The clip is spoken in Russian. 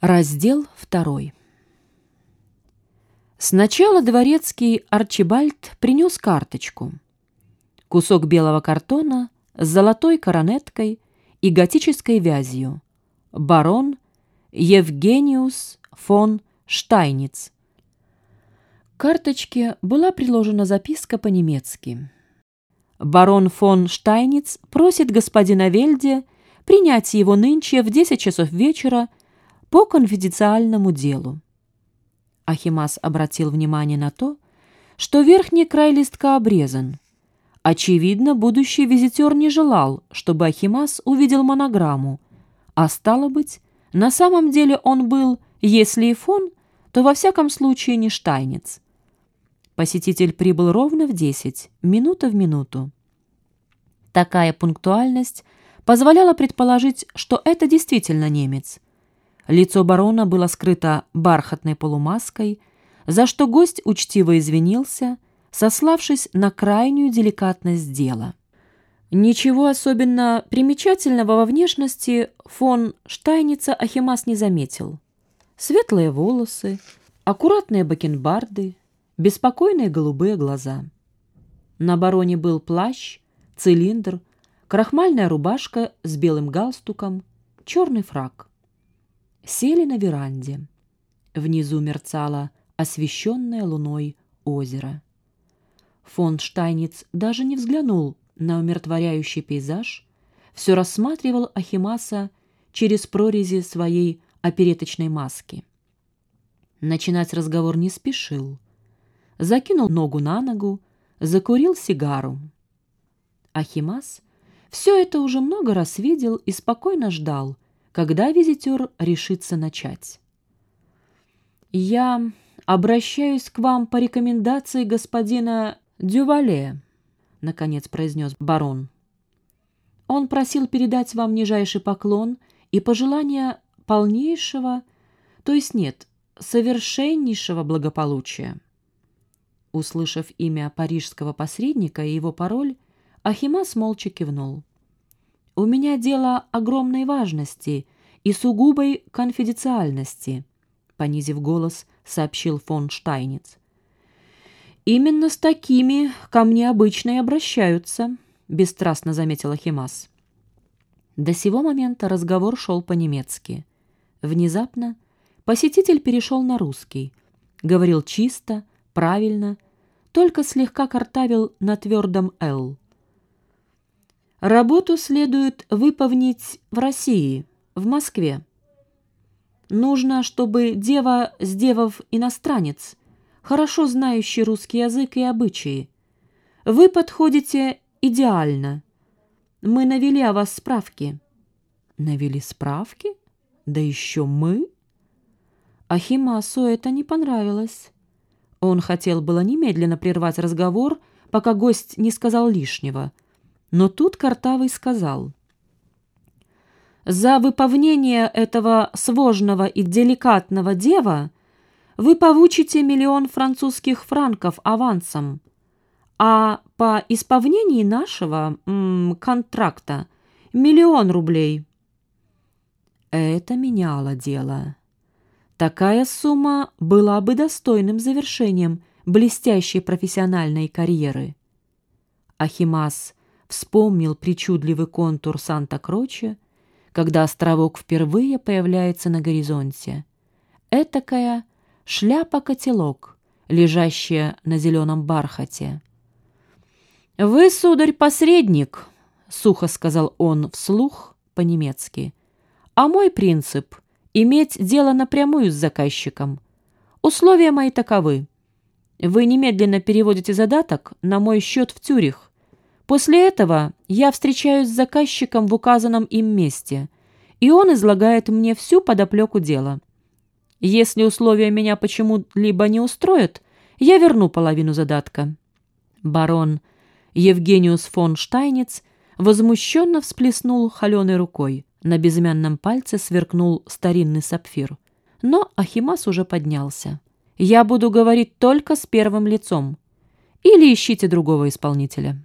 Раздел второй. Сначала дворецкий Арчибальд принес карточку. Кусок белого картона с золотой коронеткой и готической вязью. Барон Евгениус фон Штайниц. К карточке была приложена записка по-немецки. Барон фон Штайниц просит господина Вельде принять его нынче в 10 часов вечера по конфиденциальному делу. Ахимас обратил внимание на то, что верхний край листка обрезан. Очевидно, будущий визитер не желал, чтобы Ахимас увидел монограмму, а стало быть, на самом деле он был, если и фон, то во всяком случае не штайнец. Посетитель прибыл ровно в десять, минута в минуту. Такая пунктуальность позволяла предположить, что это действительно немец – Лицо барона было скрыто бархатной полумаской, за что гость учтиво извинился, сославшись на крайнюю деликатность дела. Ничего особенно примечательного во внешности фон Штайница Ахимас не заметил. Светлые волосы, аккуратные бакенбарды, беспокойные голубые глаза. На бароне был плащ, цилиндр, крахмальная рубашка с белым галстуком, черный фраг сели на веранде. Внизу мерцало освещенное луной озеро. Фон Штайниц даже не взглянул на умиротворяющий пейзаж, все рассматривал Ахимаса через прорези своей опереточной маски. Начинать разговор не спешил. Закинул ногу на ногу, закурил сигару. Ахимас все это уже много раз видел и спокойно ждал, когда визитер решится начать. «Я обращаюсь к вам по рекомендации господина Дювале», — наконец произнес барон. «Он просил передать вам нижайший поклон и пожелания полнейшего, то есть нет, совершеннейшего благополучия». Услышав имя парижского посредника и его пароль, Ахимас молча кивнул. У меня дело огромной важности и сугубой конфиденциальности, понизив голос, сообщил фон Штайниц. Именно с такими ко мне обычно и обращаются, бесстрастно заметила Химас. До сего момента разговор шел по-немецки. Внезапно посетитель перешел на русский, говорил чисто, правильно, только слегка картавил на твердом «л». Работу следует выполнить в России, в Москве. Нужно, чтобы дева, сделав иностранец, хорошо знающий русский язык и обычаи. Вы подходите идеально. Мы навели о вас справки. Навели справки? Да еще мы? Ахимасу это не понравилось. Он хотел было немедленно прервать разговор, пока гость не сказал лишнего — но тут Картавый сказал, «За выполнение этого сложного и деликатного дева вы получите миллион французских франков авансом, а по исполнении нашего м, контракта миллион рублей». Это меняло дело. Такая сумма была бы достойным завершением блестящей профессиональной карьеры. Ахимас вспомнил причудливый контур Санта-Кроче, когда островок впервые появляется на горизонте. Этакая шляпа-котелок, лежащая на зеленом бархате. «Вы, сударь, посредник», — сухо сказал он вслух по-немецки. «А мой принцип — иметь дело напрямую с заказчиком. Условия мои таковы. Вы немедленно переводите задаток на мой счет в Тюрих, После этого я встречаюсь с заказчиком в указанном им месте, и он излагает мне всю подоплеку дела. Если условия меня почему-либо не устроят, я верну половину задатка. Барон Евгениус фон Штайниц возмущенно всплеснул холеной рукой. На безымянном пальце сверкнул старинный сапфир. Но Ахимас уже поднялся. «Я буду говорить только с первым лицом. Или ищите другого исполнителя».